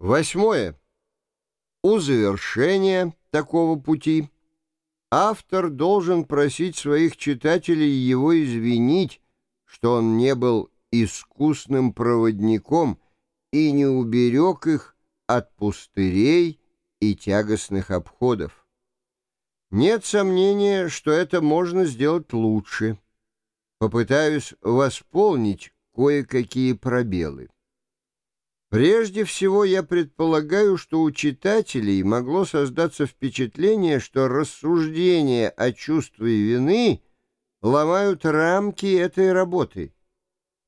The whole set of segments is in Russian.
Восьмое. У завершения такого пути автор должен просить своих читателей его извинить, что он не был искусным проводником и не уберег их от пустырей и тягостных обходов. Нет сомнения, что это можно сделать лучше. Попытаюсь восполнить кое-какие пробелы. Прежде всего, я предполагаю, что у читателей могло создаться впечатление, что рассуждения о чувстве вины ломают рамки этой работы,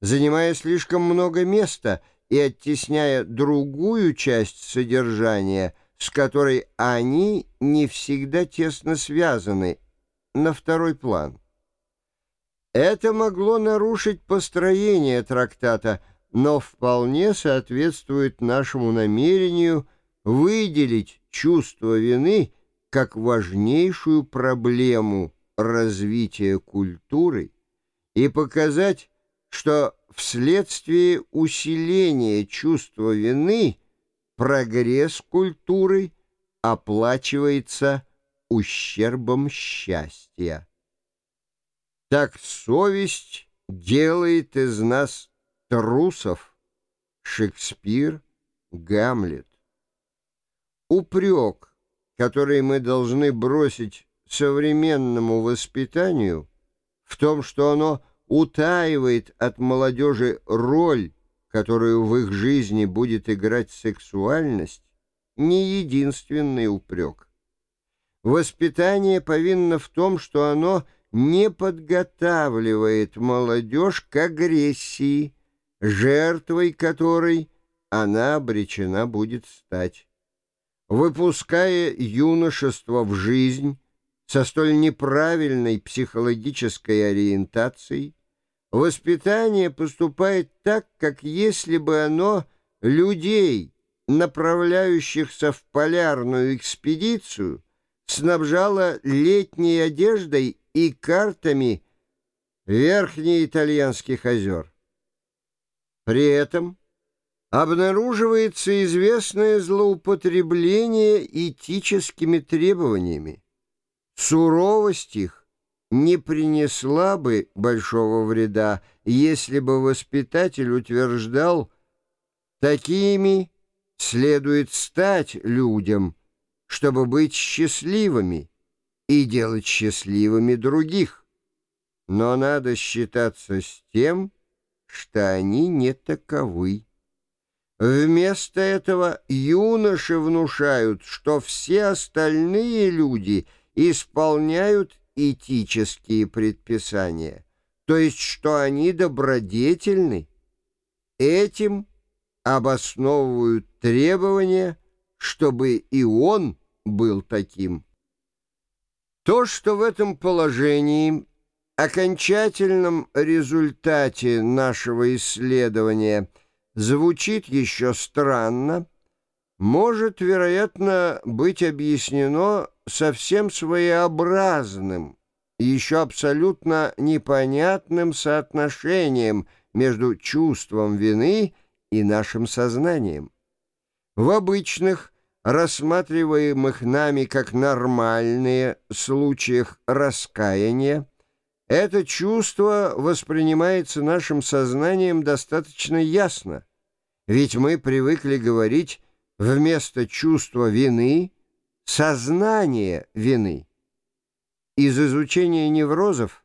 занимая слишком много места и оттесняя другую часть содержания, с которой они не всегда тесно связаны, на второй план. Это могло нарушить построение трактата – но вполне соответствует нашему намерению выделить чувство вины как важнейшую проблему развития культуры и показать, что вследствие усиления чувства вины прогресс культуры оплачивается ущербом счастья. Так совесть делает из нас Трусов, Шекспир, Гамлет. Упрек, который мы должны бросить современному воспитанию, в том, что оно утаивает от молодежи роль, которую в их жизни будет играть сексуальность, не единственный упрек. Воспитание повинно в том, что оно не подготавливает молодежь к агрессии, жертвой которой она обречена будет стать. Выпуская юношество в жизнь со столь неправильной психологической ориентацией, воспитание поступает так, как если бы оно людей, направляющихся в полярную экспедицию, снабжало летней одеждой и картами верхнеитальянских озер. При этом обнаруживается известное злоупотребление этическими требованиями. Суровость их не принесла бы большого вреда, если бы воспитатель утверждал, такими следует стать людям, чтобы быть счастливыми и делать счастливыми других. Но надо считаться с тем, что они не таковы. Вместо этого юноши внушают, что все остальные люди исполняют этические предписания, то есть что они добродетельны. Этим обосновывают требования, чтобы и он был таким. То, что в этом положении окончательном результате нашего исследования звучит еще странно, может, вероятно, быть объяснено совсем своеобразным и еще абсолютно непонятным соотношением между чувством вины и нашим сознанием. В обычных, рассматриваемых нами как нормальные случаях раскаяния, это чувство воспринимается нашим сознанием достаточно ясно, ведь мы привыкли говорить вместо чувства вины сознание вины. Из изучения неврозов,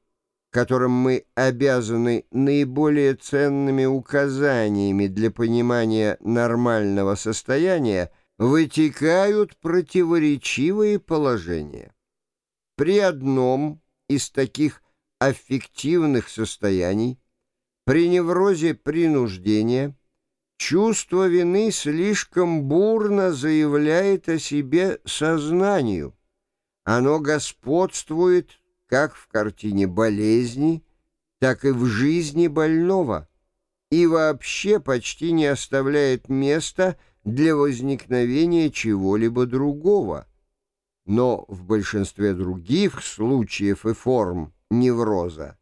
которым мы обязаны наиболее ценными указаниями для понимания нормального состояния, вытекают противоречивые положения. При одном из таких аффективных состояний, при неврозе принуждения, чувство вины слишком бурно заявляет о себе сознанию. Оно господствует как в картине болезни, так и в жизни больного, и вообще почти не оставляет места для возникновения чего-либо другого. Но в большинстве других случаев и форм невроза.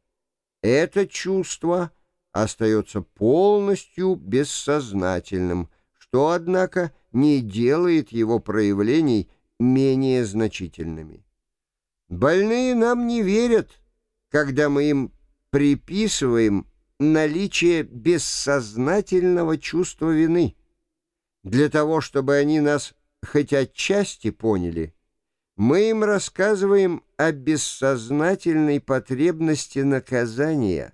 Это чувство остается полностью бессознательным, что, однако, не делает его проявлений менее значительными. Больные нам не верят, когда мы им приписываем наличие бессознательного чувства вины. Для того, чтобы они нас хоть отчасти поняли, мы им рассказываем о бессознательной потребности наказания,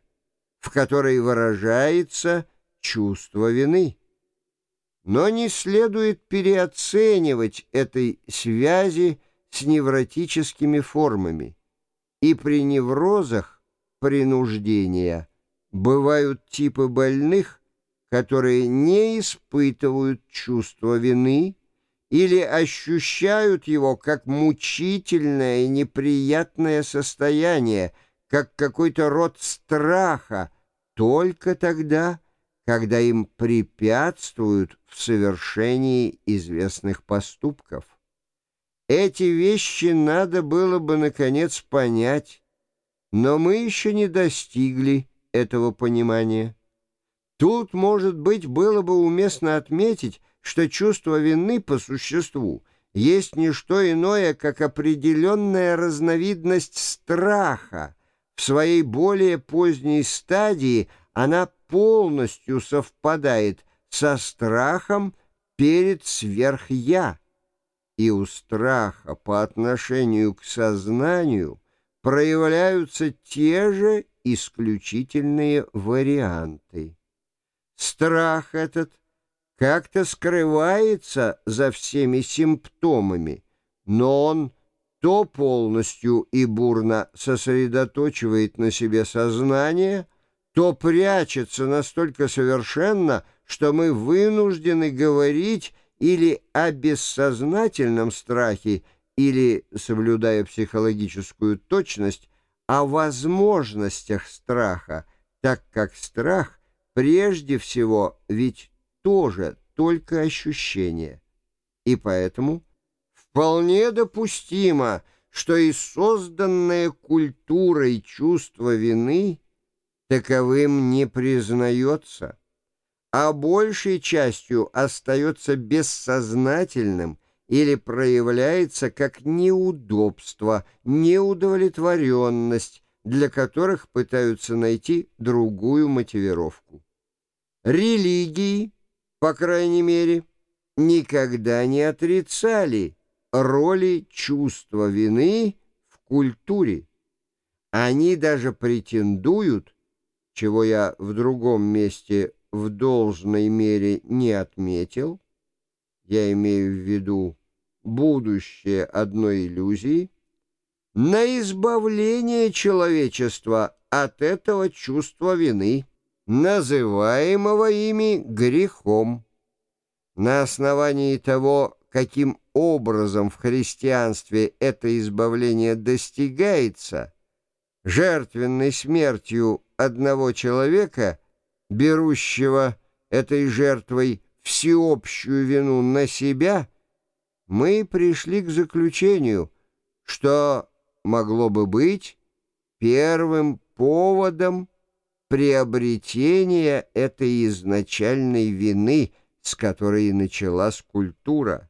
в которой выражается чувство вины. Но не следует переоценивать этой связи с невротическими формами. И при неврозах принуждения бывают типы больных, которые не испытывают чувство вины или ощущают его как мучительное и неприятное состояние, как какой-то род страха, только тогда, когда им препятствуют в совершении известных поступков. Эти вещи надо было бы, наконец, понять, но мы еще не достигли этого понимания. Тут, может быть, было бы уместно отметить, что чувство вины по существу есть не что иное, как определенная разновидность страха. В своей более поздней стадии она полностью совпадает со страхом перед сверх-я. И у страха по отношению к сознанию проявляются те же исключительные варианты. Страх этот как-то скрывается за всеми симптомами, но он то полностью и бурно сосредоточивает на себе сознание, то прячется настолько совершенно, что мы вынуждены говорить или о бессознательном страхе, или, соблюдая психологическую точность, о возможностях страха, так как страх прежде всего ведь тоже только ощущение. И поэтому вполне допустимо, что и созданное культурой чувство вины таковым не признается, а большей частью остается бессознательным или проявляется как неудобство, неудовлетворенность, для которых пытаются найти другую мотивировку. Религии, по крайней мере, никогда не отрицали роли чувства вины в культуре. Они даже претендуют, чего я в другом месте в должной мере не отметил, я имею в виду будущее одной иллюзии, на избавление человечества от этого чувства вины, называемого ими грехом. На основании того, каким образом в христианстве это избавление достигается, жертвенной смертью одного человека, берущего этой жертвой всеобщую вину на себя, мы пришли к заключению, что могло бы быть первым поводом приобретения этой изначальной вины, с которой началась культура.